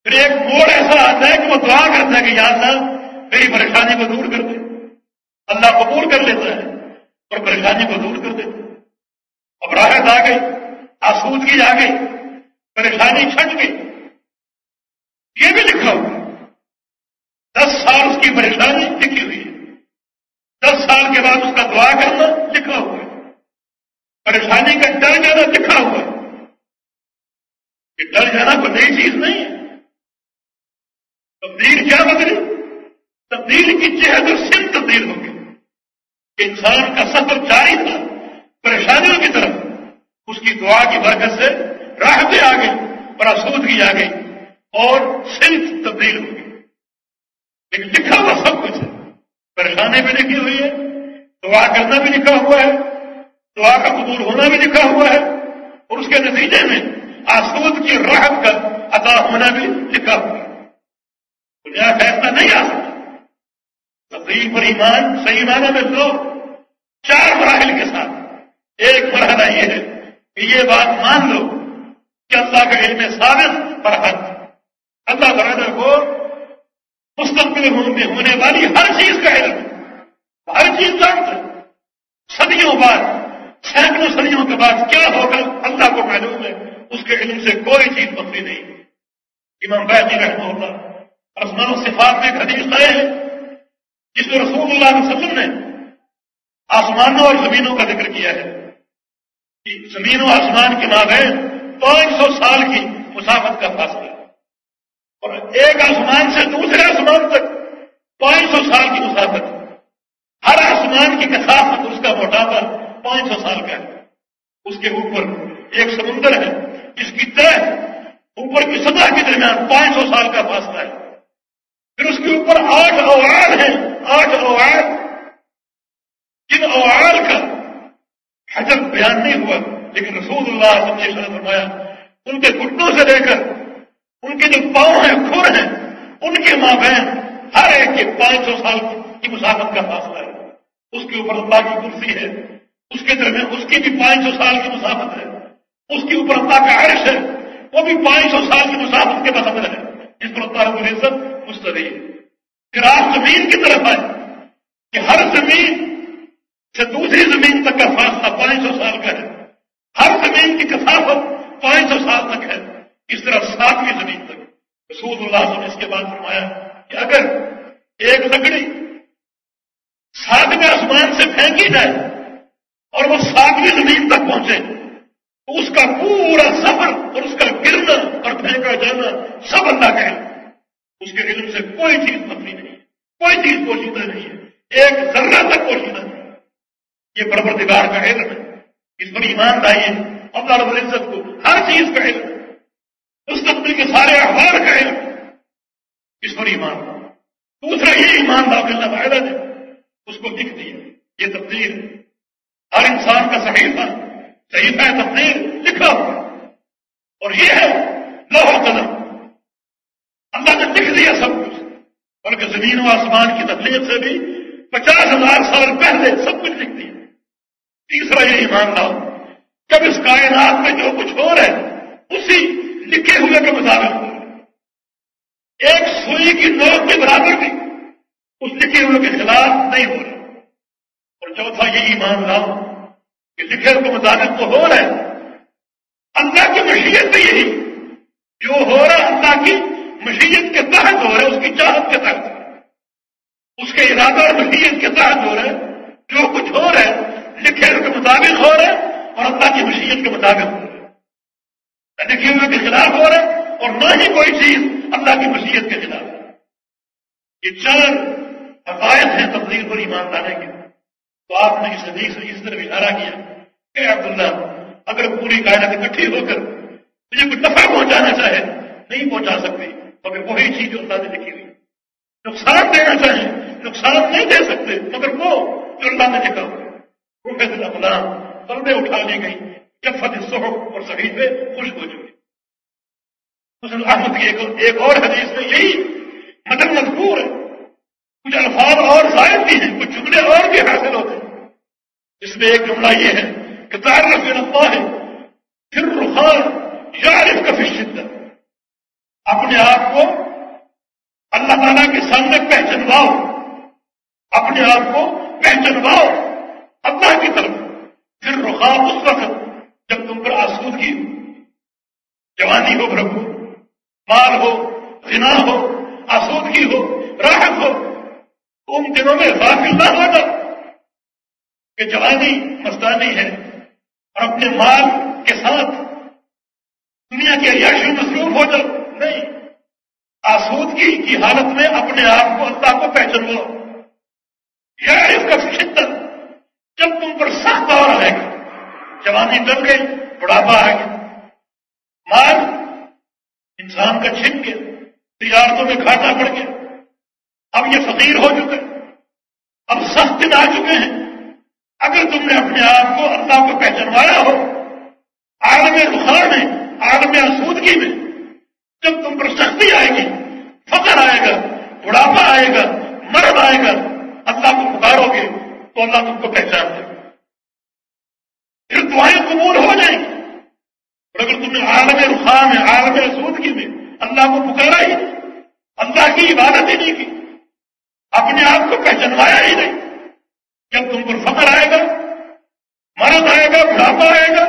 S1: پھر ایک موڑ ایسا آتا ہے کہ وہ دعا کرتا ہے کہ یا اللہ، میری پریشانی کو دور کر دے۔ اللہ قبول کر لیتا ہے اور پریشانی کو دور کر دیتا اب راحت آ گئی آسودگی آ گئی، پریشانی چھٹ گئی۔ یہ بھی لکھا ہوا دس سال اس کی پریشانی لکھی ہوئی ہے دس سال کے بعد اس کا دعا کرنا لکھا ہوا ہے پریشانی کا ڈر جانا لکھا ہوا ہے کہ ڈر جانا کوئی نئی چیز نہیں ہے۔ تبدیل کیا بدلی؟ تبدیل کی چہت اور صرف تبدیل ہو گئی۔ انسان کا سفر جاری تھا، پریشانیوں کی طرف۔ اس کی دعا کی برکت سے راحتیں آ گئی اور آسودگی آ گئی اور صرف تبدیل ہو گئی۔ لیکن لکھا ہوا سب کچھ ہے۔ پریشانی بھی لکھی ہوئی ہے، دعا کرنا بھی لکھا ہوا ہے۔ دعا کا قبول ہونا بھی لکھا ہوا ہے۔ اور اس کے نتیجے میں آسود کی راحت کا عطا ہونا بھی لکھا ہوا ہے۔ دنیا فیصلہ نہیں آ سکتا۔ تفریح پر ایمان، صحیح معنی میں دو، چار مراحل کے ساتھ۔ ایک مرحلہ یہ ہے کہ یہ بات مان لو کہ اللہ کا علم ثابت پر حد اللہ برادر کو مستقبل میں ہونے والی ہر چیز کا علم، ہر چیز جانتے صدیوں بعد، سینکڑوں صدیوں کے بعد کیا ہوگا؟ اللہ کو معلوم ہے۔ اس کے علم سے کوئی چیز بکری نہیں امام بیتی رحمہ اللہ رسمان و صفات میں حدیث آئے ہیں جس میں رسول اللہ علیہ وسلم نے آسمانوں اور زمینوں کا ذکر کیا ہے کہ زمین و آسمان کے مابین پانچ سو سال کی مسافت کا فاصلہ اور ایک آسمان سے دوسرے آسمان تک پانچ سو سال کی مسافت ہر آسمان کی کثافت اس کا موٹاپا پانچ سو سال کا ہے اس کے اوپر ایک سمندر ہے جس کی طے اوپر کی سطح کے درمیان پانچ سو سال کا فاصلہ ہے۔ پھر اس کے اوپر آٹھ اوار ہیں۔ آٹھ اوار جن اوار کا حجم بیان نہیں ہوا، لیکن رسول اللہ نے فرمایا، ان کے گھٹنوں سے لے کر، ان کے جو پاؤں ہیں، کھر ہیں، ان کے ماں بہن ہر ایک کے پانچ سو سال کی مسافت کا فاصلہ ہے۔ اس کے اوپر اللہ کی کرسی ہے۔ اس کے درمیان، اس کی بھی پانچ سو سال کی مسافت ہے۔ اس کے اوپر اللہ کا عرش ہے، وہ بھی پانچ سو سال کی مسافت کے برابر ہے اس پر اللہ رب العزت مستری پھر آپ زمین کی طرف آئے، کہ ہر زمین سے دوسری زمین تک کا فاصلہ پانچ سو سال کا ہے۔ ہر زمین کی کثافت پانچ سو سال تک ہے، اس طرح ساتویں زمین تک۔ رسول اللہ نے اس کے بعد فرمایا کہ اگر ایک لکڑی ساتویں آسمان سے پھینکی جائے اور وہ ساتویں زمین تک پہنچے اس کا پورا سفر اور اس کا گرنا اور پھینکا جانا سب اللہ کا علم اس کے علم سے کوئی چیز مبنی نہیں ہے۔ کوئی چیز پوشیدہ نہیں ہے۔ ایک ذرہ تک پوشیدہ نہیں یہ پروردگار کا علم ہے۔ اس پر ایمان لائیے۔ اللہ رب العزت کو ہر چیز کا علم مستقبل کے سارے اخبار کا علم اس پر ایمان دوسرا یہ ایمان لا اللہ فائدہ دے اس کو دکھ دیا۔ یہ تبدیل ہر انسان کا صحیح تھا صحیح تھا لکھا ہوا اور یہ ہے لوہ قدم اللہ نے لکھ دیا سب کچھ۔ بلکہ زمین و آسمان کی تکلیف سے بھی پچاس ہزار سال پہلے سب کچھ لکھ دیا۔ تیسرا یہ ایمان لاؤ۔ جب اس کائنات میں جو کچھ ہو رہا ہے، اسی لکھے ہوئے کے مطابق۔ ہو ایک سوئی کی نوک کے برابر بھی اس لکھے ہوئے کے خلاف نہیں ہو رہا۔ اور چوتھا یہ ایمان لاؤ۔ کہ لکھے کے مطابق تو ہو رہا ہے۔ اللہ کی مشیت بھی یہی۔ جو ہو رہا ہے اللہ کی مشیت کے تحت ہو رہا ہے، اس کی چاہت کے تحت اس کے ارادہ اور مشیت کے تحت ہو رہا ہے۔ جو کچھ ہو رہا ہے، لکھے کے مطابق ہو رہا ہے اور اللہ کی مشیت کے مطابق ہو رہا ہے۔ لکھے ہوئے کے خلاف ہو رہا ہے اور نہ ہی کوئی چیز اللہ کی مشیت کے خلاف۔ یہ چار عقائد ہیں تبدیل پر ایمان لانے کے۔ تو آپ نے اس حدیث سے اس طرح اشارہ کیا۔ کہ عبداللہ، اگر پوری کائنات اکٹھی ہو کر مجھے کوئی نفع پہنچانا چاہے، نہیں پہنچا سکتی، مگر وہی چیز جو اللہ نے لکھی ہوئی۔ نقصان دینا چاہیں، نقصان نہیں دے سکتے، مگر وہ جو اللہ نے لکھا ہوا روح غلام قلبیں اٹھا لی گئی جب فتح صحب اور صحیح پہ خوش ہو چکے۔ مسلم احمد کی ایک اور حدیث میں یہی مدن مذکور ہے۔ کچھ الفاظ اور زائد بھی ہیں، کچھ جملے اور بھی حاصل ہوتے ہیں۔ اس میں ایک جملہ یہ ہے کہ تعارف اللہ ہے پھر رخان یارف کا شدت اپنے آپ کو اللہ تعالیٰ کے سامنے پہچنواؤ اپنے آپ کو پہچنواؤ اللہ کی طرف پھر رخا اس وقت جب تم پر آسودگی ہو جوانی ہو رکھو مال ہو، غنا ہو آسودگی ہو، راحت ہو ان دنوں میں غافل نہ ہوگا کہ جوانی مستانی ہے اور اپنے مال کے ساتھ دنیا کی عیاشی مصروف ہو جاؤ۔ نہیں آسودگی کی حالت میں اپنے آپ کو اللہ کو پہچان لو۔ یا اس کا شدت جب تم پر سخت دور آئے گا۔ جوانی ڈر گئی، بڑھاپا آئے گا۔ مال انسان کا چھن گیا، تجارتوں میں گھاٹا پڑ گیا۔ اب یہ فقیر ہو چکے اب سخت آ چکے ہیں۔ اگر تم نے اپنے آپ کو اللہ کو پہچانوایا ہو، عالم رخار میں، عالم آسودگی میں، جب تم پر سختی آئے گی، فخر آئے گا، بڑھاپا آئے گا مرد آئے گا، اللہ کو پکارو گے تو اللہ تم کو پہچان دے۔ پھر دعائیں قبول ہو جائیں۔ گی اور اگر تم نے عالم رخار میں، عالم آسودگی میں اللہ کو پکارا ہی، اللہ کی عبادت ہی نہیں کی۔ اپنے آپ کو پہچانوایا ہی نہیں۔ جب تم پر فخر آئے گا مرد آئے گا، بڑھاپا آئے گا،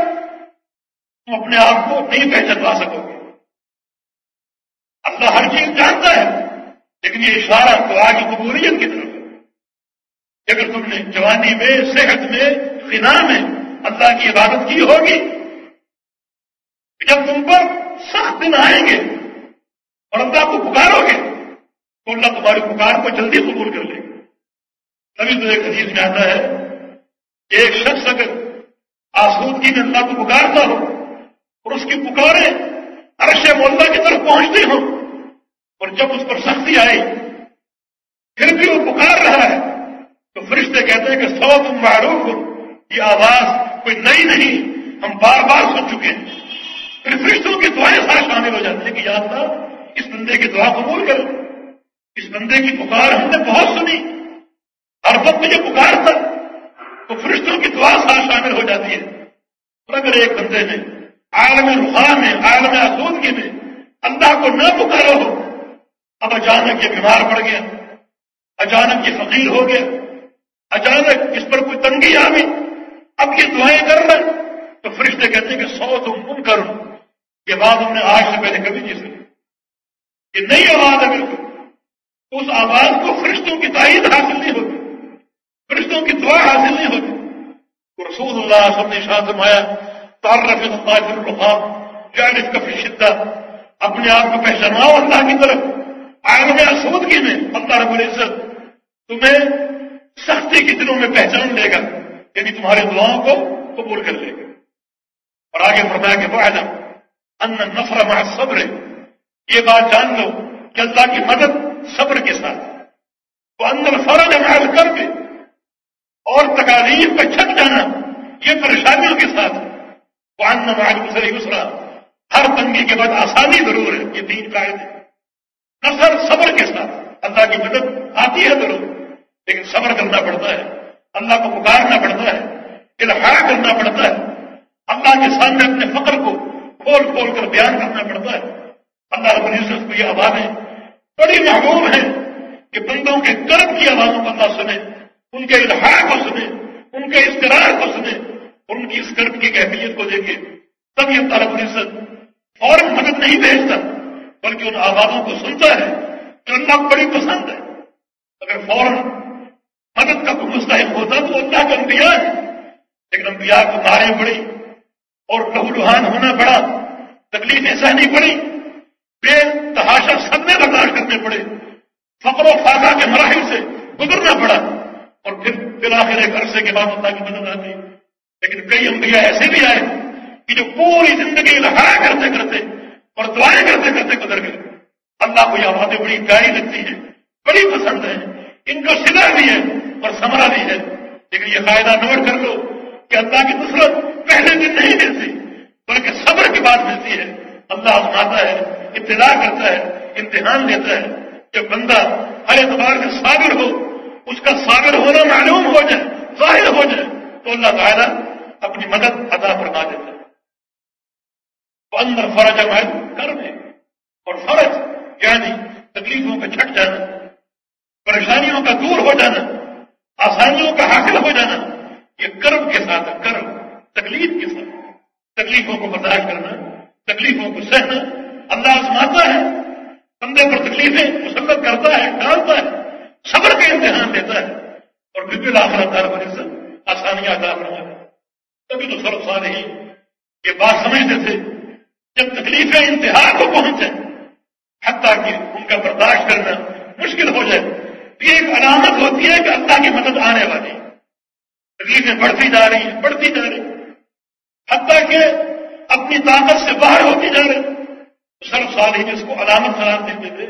S1: تم اپنے آپ کو نہیں پہچانوا سکو گے۔ اللہ ہر چیز جانتا ہے، لیکن یہ اشارہ تو آگے قبولیت کی طرف ہے۔ اگر تم نے جوانی میں، صحت میں فنا میں اللہ کی عبادت کی ہوگی، جب تم پر سخت دن آئیں گے اور اللہ کو پکارو گے تو اللہ تمہاری پکار کو جلدی قبول کر لے۔ گا تبھی تو ایک حدیث میں آتا ہے کہ ایک شخص اگر آسودگی میں اللہ کو پکارتا ہو اور اس کی پکارے عرش مولا کی طرف پہنچتی ہو اور جب اس پر سختی آئی پھر بھی وہ پکار رہا ہے، تو فرشتے کہتے ہیں کہ سو تم معروف ہو یہ آواز کوئی نئی نہیں، ہم بار بار سن چکے ہیں۔ پھر فرشتوں کی دعائیں سارے شامل ہو جاتی ہیں کہ یاد تھا اس بندے کی دعا قبول کر اس بندے کی پکار ہم نے بہت سنی۔ ہر وقت مجھے پکار تھا تو فرشتوں کی دعا ساتھ شامل ہو جاتی ہے۔ اور اگر ایک بندے میں عالم رخان میں، عالم آسودگی میں اللہ کو نہ پکارا ہو، اب اچانک یہ بیمار پڑ گیا، اچانک یہ فقیر ہو گیا، اچانک اس پر کوئی تنگی آ گئی، اب یہ دعائیں کر رہے تو فرشتے کہتے ہیں کہ سو تم من کرو یہ بات ہم نے آج سے پہلے کبھی نہیں سنی۔ یہ نئی آواز ہے بالکل۔ اس آواز کو فرشتوں کی تائید حاصل نہیں ہوتی، فرشتوں کی دعا حاصل نہیں ہوتی۔ تو رسول اللہ سب نے شاہ فرمایا، تعرف اللہ فی جانب کا فی شدت اپنے آپ کو پہچانواؤ اللہ کی طرف۔ عالم آسودگی میں اللہ رب العزت تمہیں سختی کے دنوں میں پہچان لے گا یعنی تمہاری دعاؤں کو قبول کر لے گا۔ اور آگے فرمایا کہ وعدم ان نفر مع صبر یہ بات جان لو کہ اللہ کی مدد صبر کے ساتھ۔ وہ اندر فرج عمل کر کے اور تکالیف پہ چھٹ جانا، یہ پریشانیوں کے ساتھ۔ وہ ان معلوم سے ہر تنگی کے بعد آسانی ضرور ہے، یہ تین قاعدے۔ نصر صبر کے ساتھ۔ اللہ کی مدد آتی ہے ضرور، لیکن صبر کرنا پڑتا ہے۔ اللہ کو پکارنا پڑتا ہے، الحاق کرنا پڑتا ہے۔ اللہ کے سامنے اپنے فقر کو کھول کھول کر بیان کرنا پڑتا ہے۔ اللہ رب العزت کو یہ آوازیں بڑی محبوب ہیں کہ بندوں کے کرب کی آوازوں کو اللہ سنے، ان کے الحاق کو سنے، ان کے اشتراک کو سنے، اور ان کی اس کرب کی کیفیت کو دیکھے۔ تب یہ اللہ رب العزت فوراً مدد نہیں بھیجتا، بلکہ ان آوازوں کو سنتا ہے جو اللہ کو بڑی پسند ہے۔ اگر فوراً مدد کا کوئی مستحق ہوتا تو اللہ کا انبیاء ہے لیکن انبیاء کو مارے پڑی اور لہو لوہان ہونا پڑا تکلیفیں سہنی پڑی بے تحاشا سب کرنے پڑے فقر و فاقہ کے مراحل سے گزرنا پڑا اور پھر بلاخر ایک عرصے کے بعد اللہ کی مدد آتی لیکن کئی انبیاء ایسے بھی آئے کہ جو پوری زندگی لہرا کرتے کرتے اور دعائیں کرتے کرتے گزر گئے۔ اللہ کو یہ باتیں بڑی پیاری لگتی ہیں، بڑی پسند ہے ان کو سلا بھی ہے اور سمرا بھی ہے۔ لیکن یہ فائدہ نوٹ کر لو کہ اللہ کی نصرت پہلے دن نہیں ملتی، بلکہ صبر کی بات ملتی ہے۔ اللہ آزماتا ہے، ابتدا کرتا ہے۔ امتحان لیتا ہے جب بندہ ہر اعتبار سے صابر ہو، اس کا صابر ہونا معلوم ہو جائے، ظاہر ہو جائے، تو اللہ تعالیٰ اپنی مدد ادا فرما دیتا ہے۔ تو اندر فرض عمل کر دے اور فرض یعنی تکلیفوں کا چھٹ جانا، پریشانیوں کا دور ہو جانا، آسانیوں کا حاصل ہو جانا، یہ کرم کے ساتھ کرم، تکلیف کے ساتھ۔ تکلیفوں کو برداشت کرنا، تکلیفوں کو سہنا، اللہ آزماتا ہے بندے پر تکلیفیں مسلط کرتا ہے ڈالتا ہے، صبر کا امتحان دیتا ہے۔ اور پھر بھی دار بنے سے آسانیاں ادا کرنا تبھی تو سرف سال ہی یہ بات سمجھتے تھے۔ جب تکلیفیں انتہا کو پہنچے حتیٰ کہ ان کا برداشت کرنا مشکل ہو جائے۔ یہ ایک علامت ہوتی ہے کہ اللہ کی مدد آنے والی۔ تکلیفیں بڑھتی جا رہی ہیں، بڑھتی جا رہی حتیٰ کہ اپنی طاقت سے باہر ہوتی جا رہی سر سال ہی جس کو علامت قرار دیتے تھے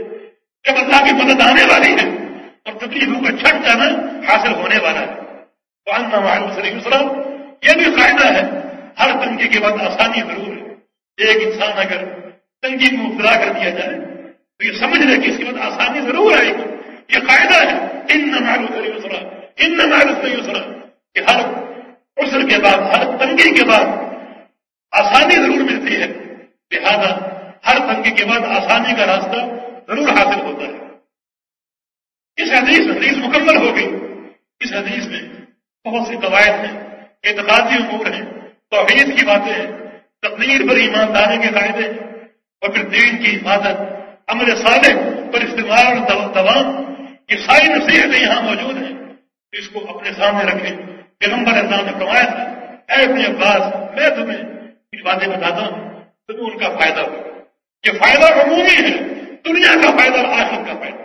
S1: جب اللہ کی مدد آنے والی ہے اور تکلیفوں کا چھٹ جانا حاصل ہونے والا ہے۔ تو ان یہ بھی فائدہ ہے۔ ہر تنگی کے بعد آسانی ضرور ہے۔ ایک انسان اگر تنگی کو مبتلا کر دیا جائے، تو یہ سمجھ رہے کہ اس کے بعد آسانی ضرور آئے گی۔ یہ قاعدہ ہے۔ ان نمال یسرا ان نمال یسرا کہ ہر عسر کے بعد، ہر تنگی کے بعد آسانی ضرور ملتی ہے۔ لہذا ہر تنگی کے بعد آسانی کا راستہ ضرور حاصل ہوتا ہے۔ اس حدیث حدیث مکمل ہو گئی۔ اس حدیث میں بہت سی قواعد ہیں، اعتقادی امور ہیں، توحید کی باتیں ہیں تقریر پر ایمانداری کے قاعدے اور پھر دین کی حفاظت امر صالح پر استعمال دوام یہ ساری نصیحتیں یہاں موجود ہیں۔ اس کو اپنے سامنے رکھیں۔ پیغمبر اللہ نے فرمایا تھا، اے اپنے عباس، میں تمہیں کچھ باتیں بتاتا ہوں، تمہیں ان کا فائدہ ہو۔ یہ فائدہ عمومی ہے دنیا کا فائدہ اور آخر کا فائدہ۔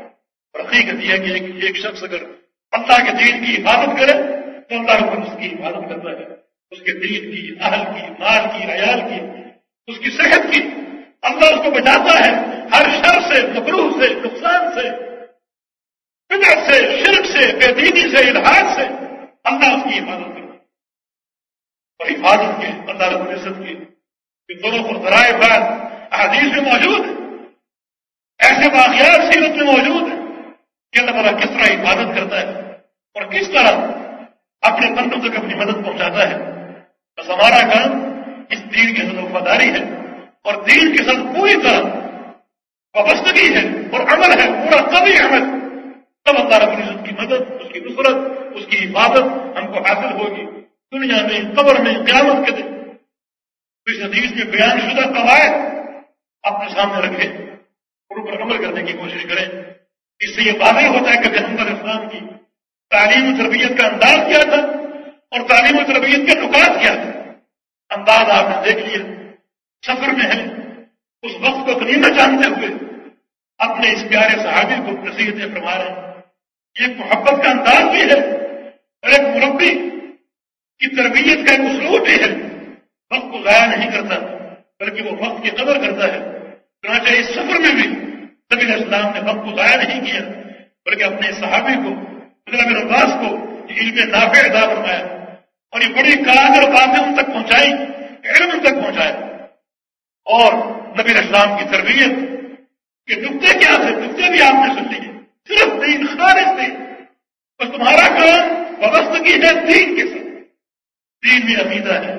S1: اور حقیقت یہ ہے کہ ایک, ایک شخص اگر اللہ کے دین کی حفاظت کرے تو اللہ کو اس کی حفاظت کرتا ہے۔ اس کے دین کی اہل کی مال کی عیال کی اس کی صحت کی۔ اللہ اس کو بچاتا ہے ہر شر سے مقروح سے نقصان سے فکر سے شرک سے بے دینی سے الحاظ سے اللہ اس کی حفاظت کرتا ہے۔ اور حفاظت کے اللہ رب العزت کی ان دونوں کو ذرائع بات احادیث میں موجود ہے۔ ایسے واقعات سیرت میں موجود ہیں کہ اللہ تعالیٰ کس طرح حفاظت کرتا ہے اور کس طرح اپنے بندوں تک اپنی مدد پہنچاتا ہے۔ بس ہمارا کام اس دین کی ساتھ وفاداری ہے اور دین کے ساتھ پوری طرح وابستگی ہے اور عمل ہے، پورا کبھی عمل۔ تب اللہ رب العزت کی مدد، اس کی نصرت، اس کی حفاظت ہم کو حاصل ہوگی۔ دنیا میں، قبر میں، قیامت کے دن۔ اس حدیث میں بیان شدہ قواعد اپنے سامنے رکھے ان پر عمل کرنے کی کوشش کریں۔ اس سے یہ واضح ہوتا ہے کہ پیغمبر اسلام کی تعلیم و تربیت کا انداز کیا تھا اور تعلیم و تربیت کے نکات کیا تھا انداز آپ نے دیکھ لیا۔ سفر میں ہے اس وقت کو قریب جانتے ہوئے اپنے اس پیارے صحابی کو نصیحتیں فرما رہے ہیں۔ ایک محبت کا انداز بھی ہے اور ایک مربی کی تربیت کا ایک اسلوب بھی ہے۔ وقت کو ضائع نہیں کرتا۔ بلکہ وہ وقت کی قدر کرتا ہے۔ چنانچہ اس سفر میں بھی نبی اسلام نے وقت کو ضائع نہیں کیا، بلکہ اپنے صحابی کو مطلب عباس کو علم نافع ادا فرمایا اور یہ بڑی کاغذ باتیں ان تک پہنچائی، علم ان تک پہنچایا۔ اور نبی اسلام کی تربیت کے نقطے کیا تھے؟ نقطے بھی آپ نے سن لیے۔ صرف دین خالص تھے بس تمہارا کام وابستگی ہے دین کے ساتھ۔ دین میں عقیدہ ہے،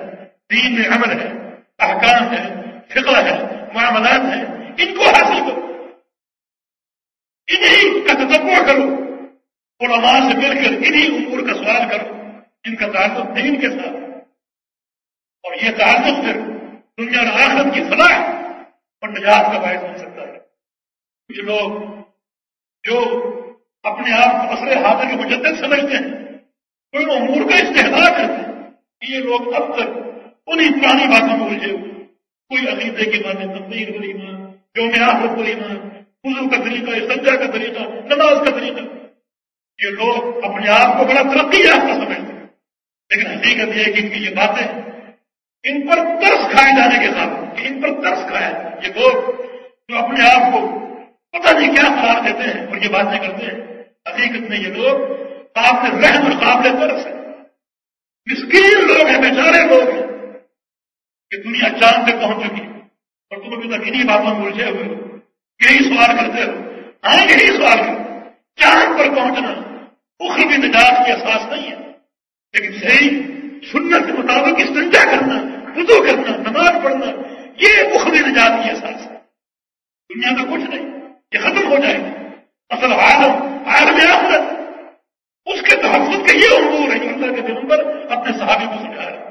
S1: دین میں عمل ہے۔ احکام ہے، فقہ ہے، معاملات ہیں، ان کو حاصل کرو۔ انہیں کا تجربہ کرو۔ علماء سے مل کر انہیں امور کا سوال کرو ان کا تعلق دین کے ساتھ اور یہ تعلق پھر دنیا اور آخرت کی فلاح اور نجات کا باعث بن سکتا ہے۔ کچھ لوگ جو اپنے آپ کو اصل حاضر کے مجدد سمجھتے ہیں، کوئی امور کا استحصال کرتے ہیں، یہ لوگ اب تک انہیں پرانی باتوں کو الجھے ہوئے کوئی عقیدے کی باتیں تبدیل پر ایمان جو میں آخرت پر ایمان وضو کا طریقہ سجا کا طریقہ، نماز کا طریقہ۔ یہ لوگ اپنے آپ کو بڑا ترقی یافتہ سمجھتے ہیں۔ لیکن حقیقت یہ کہ ان کی یہ باتیں ان پر ترس کھائے جانے کے ساتھ ان پر ترس کھایا یہ لوگ جو اپنے آپ کو پتہ نہیں کیا قرار دیتے ہیں اور یہ باتیں کرتے ہیں، حقیقت میں یہ لوگ قابل رحم اور قابل ترس ہیں۔ مسکین لوگ ہیں، بیچارے لوگ ہیں۔ کہ دنیا چاند سے پہنچ چکی اور تم ابھی تک انہیں باتوں میں الجھے ہوئے۔ ہو یہی سوال کرتے ہو ہاں یہی سوال کرتے چاند پر پہنچنا اخروی نجات کی احساس نہیں ہے۔ لیکن صحیح سنت کے مطابق استنجا کرنا، وضو کرنا، نماز پڑھنا، یہ اخروی نجات کی احساس ہے۔ دنیا میں کچھ نہیں، یہ ختم ہو جائے گا۔ اصل عالم عالم آخرت۔ اس کے تحفظ کے یہ امور ہے جو اللہ کے دنوں پر اپنے صحابی کو سمجھایا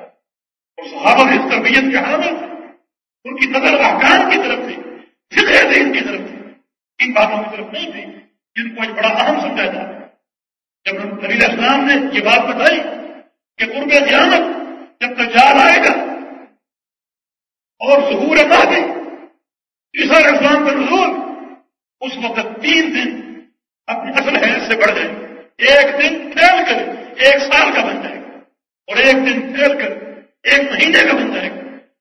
S1: اور صحابہ اس تربیت کے حامل ان کی نظر احکام کی طرف تھی فکر دین کی طرف تھی۔ ان باتوں کی طرف نہیں تھی، جن کو ایک بڑا اہم سمجھا تھا جب نبی اسلام نے یہ بات بتائی کہ قرب قیامت جب تک جال آئے گا اور ظہور مہدی عیسیٰ اسلام کا نزول، اس وقت تین دن اپنی اصل حیث سے بڑھ جائے ایک دن پھیل کر، ایک سال کا بن جائے گا اور ایک دن پھیل کر ایک مہینے کا بن جائے گا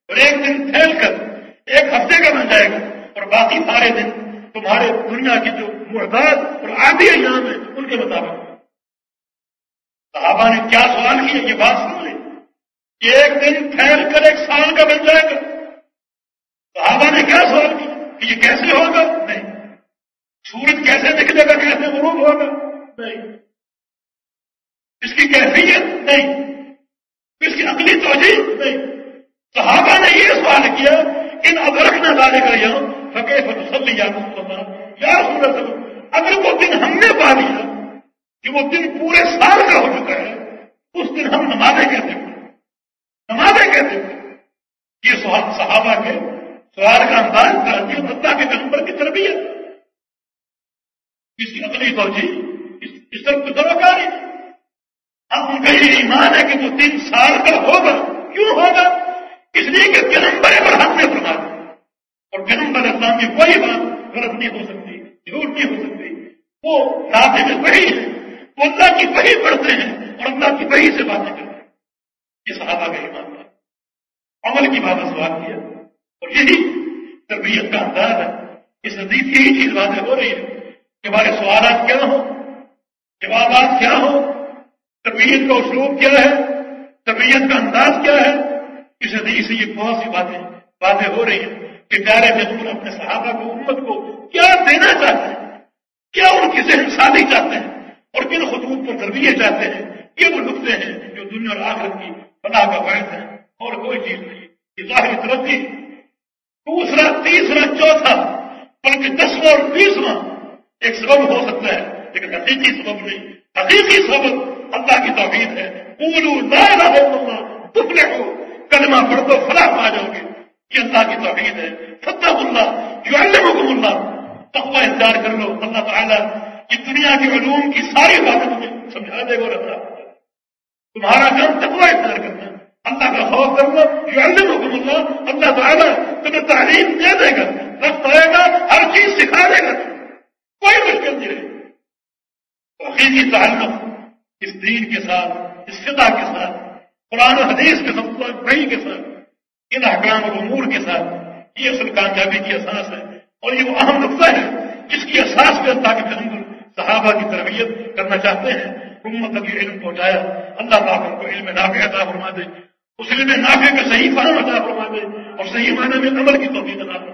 S1: اور ایک دن پھیل کر ایک ہفتے کا بن جائے گا اور باقی سارے دن تمہارے دنیا کی جو محتاج اور آدھی ایام ہیں ان کے مطابق۔ صحابہ نے کیا سوال کیا؟ یہ بات سن لیں۔ ایک دن پھیل کر ایک سال کا بن جائے گا۔ صحابہ نے کیا سوال کیا؟ کہ یہ کیسے ہوگا؟ نہیں۔ سورج کیسے دکھنے گا؟ کیسے غروب ہوگا؟ نہیں۔ اس کی کیفیت نہیں۔ اس کی عقلی توجہ نہیں۔ صحابہ نے یہ سوال کیا، ان ادرک نہ ڈالے کر یہاں فقے فصل یا یا اگر وہ دن ہم نے پا لیا کہ وہ دن پورے سال کا ہو چکا ہے، اس دن ہم نمازیں کہتے ہیں۔ نمازیں کہتے ہیں۔ یہ صحابہ کے سوال کا انداز ترقی اللہ کے نمبر کی تربیت۔ اس کی اگلی توجہ اس طرف کو سروکاری اب ان کا یہ ایمان ہے کہ وہ تین سال کا ہوگا، کیوں ہوگا؟ اس لیے کہ پیغمبر پر ہم نے فرما اور پیغمبر اسلام کی کوئی بات غلط نہیں ہو سکتی، جھوٹ نہیں ہو سکتی۔ وہ راستے میں وہی ہے وہ اللہ کی وہی پڑھتے ہیں اور اللہ کی وہی سے باتیں کرتے ہیں۔ یہ صحابہ کا ایمان تھا۔ عمل کی بات سوال کیا اور یہی تربیت کا انداز ہے۔ اس نزدیک یہی چیز باتیں ہو رہی ہے کہ ہمارے سوالات کیا ہوں؟ جوابات کیا ہوں؟ تربیت کا اسلوب کیا ہے؟ تربیت کا انداز کیا ہے؟ اس نزدیک سے یہ بہت سی باتیں باتیں ہو رہی ہیں کہ پیارے محمود اپنے صحابہ کو امت کو کیا دینا چاہتے ہیں؟ کیا ان کی ذہن سازی چاہتے ہیں؟ اور کن خطوط پر تربیت چاہتے ہیں؟ یہ وہ نقطے ہیں جو دنیا اور آخرت کی پناہ کا باعث ہے اور کوئی چیز نہیں۔ یہ ظاہری ترقی۔ دوسرا، تیسرا، چوتھا، بلکہ دسواں اور بیسواں ایک سبب ہو سکتا ہے، لیکن حقیقی سبب نہیں۔ حقیقی سبب اللہ کی توحید ہے۔ پورو لا الہ اللہ دکھنے ہو کلمہ پڑھ دو فلاح پا جاؤ گے۔ یہ اللہ کی توحید ہے۔ فتح اللہ جو اللہ۔ تقوی اختیار کر لو۔ اللہ تعالیٰ یہ دنیا کی علوم کی ساری باتیں تمہیں سمجھا دے گا رہتا تمہارا کام تقوی اختیار کرنا اللہ کا خوف کرنا یہ اللہ حکم اللہ۔ اللہ تعالیٰ تمہیں تعلیم دے دے گا۔ رفت آئے گا، ہر چیز سکھا دے گا۔ کوئی مشکل نہیں رہے۔ تعلق اس دین کے ساتھ، اس فضا کے ساتھ، قرآن و حدیث کے ساتھ بھائی کے ساتھ، ان احکام و امور کے ساتھ، یہ اصل کامیابی کی احساس ہے۔ اور یہ وہ اہم نقطہ ہے جس کی احساس میں اللہ کے پیغمبر صحابہ کی تربیت کرنا چاہتے ہیں۔ امت تک علم پہنچایا۔ اللہ تعالیٰ کو علم نافع عطا فرما دے۔ اس علم نافع کا صحیح فہم عطا فرما دے اور صحیح معنی میں عمل کی توفیق عطا فرمائے